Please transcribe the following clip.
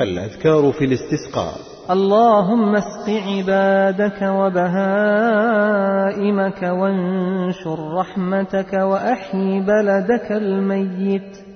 الأذكار في الاستسقاء. اللهم اسق عبادك وبهائمك وانشر رحمتك وأحي بلدك الميت.